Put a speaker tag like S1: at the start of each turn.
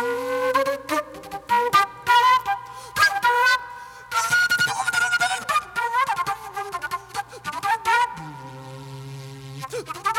S1: Ha ha ha!